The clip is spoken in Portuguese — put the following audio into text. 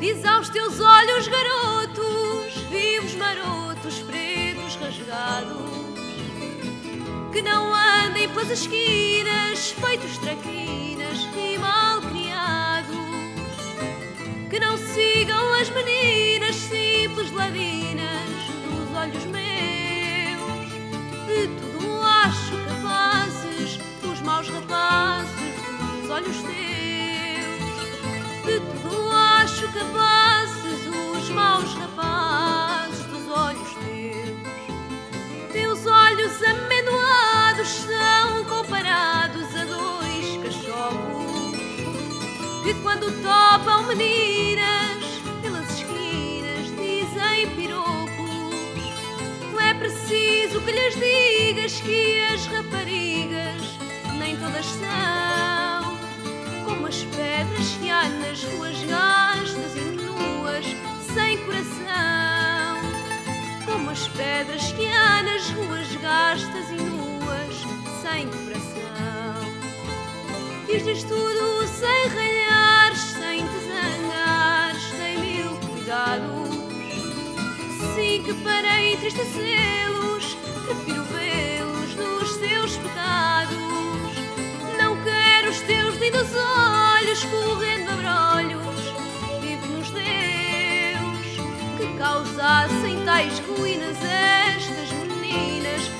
Diz aos teus olhos, garotos, vivos, marotos, pretos, rasgados, que não andem pelas esquinas, feitos traquinas e mal criados, que não sigam as meninas simples ladinas dos olhos meus, de tudo acho capazes os maus rapazes dos olhos teus, capazes os maus rapazes dos olhos teus. Teus olhos amendoados são comparados a dois cachorros que quando topam meninas pelas esquinas dizem piropos. É preciso que lhes digas que as raparigas nem todas são pedras que há nas ruas gastas e nuas, sem coração. Dizes tudo sem ralhares, sem te zangares, sem mil cuidados. Sim que para entristecê-los, que causassem tais ruínas estas meninas